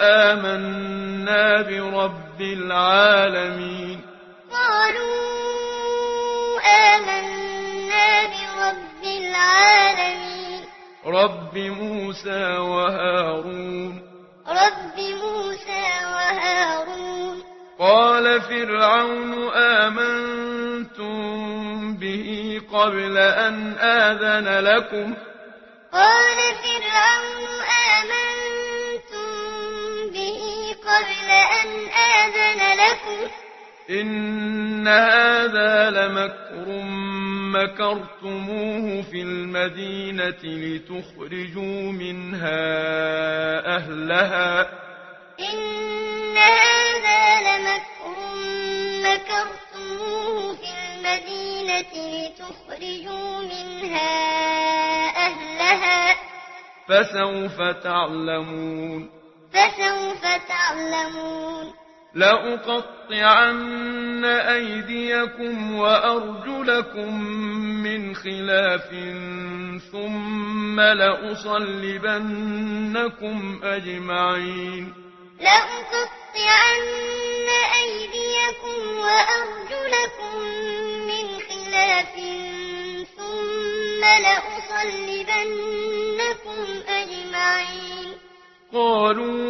آمنا برب العالمين. قالوا آمنا برب العالمين. رب موسى وهارون. رب موسى وهارون. قال فرعون آمنتم به قبل أن آذن لكم؟ قال فرعون آمنتم إن هذا لمكر مكرتموه في المدينة لتخرجوا منها أهلها إن هذا لمكر مكرتموه في المدينة لتخرجوا منها أهلها فسوف تعلمون فسوف تعلمون لأقطعن أيديكم وأرجلكم من خلاف ثم لأصلبنكم أجمعين لأقطعن أيديكم وأرجلكم من خلاف ثم لأصلبنكم أجمعين قالوا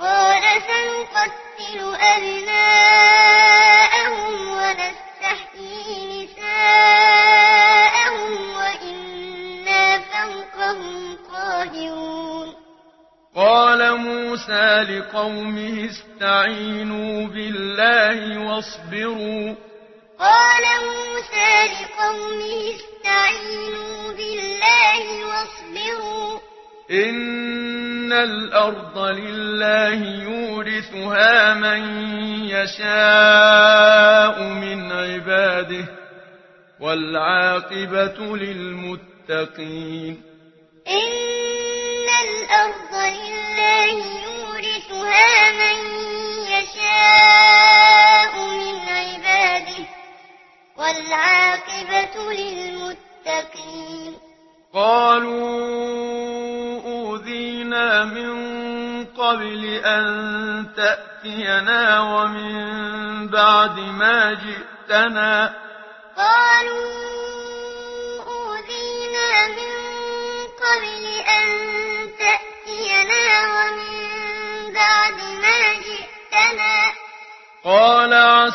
قال سنقتل أبناءهم ونستحيي نساءهم وإنا فوقهم قاهرون. قال موسى لقومه استعينوا بالله واصبروا. قال موسى لقومه استعينوا بالله واصبروا. إن الأرض لله يورثها من يشاء من عباده والعاقبة للمتقين إن الأرض لله يورثها من يشاء قبل أن تأتينا ومن بعد ما جئتنا قالوا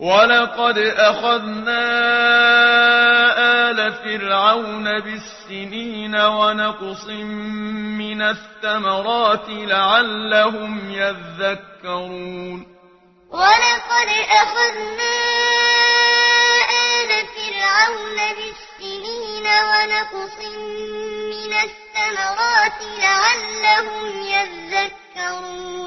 ولقد أخذنا آل فرعون بالسنين ونقص من الثمرات لعلهم يذكرون ولقد أخذنا آل فرعون بالسنين ونقص من الثمرات لعلهم يذكرون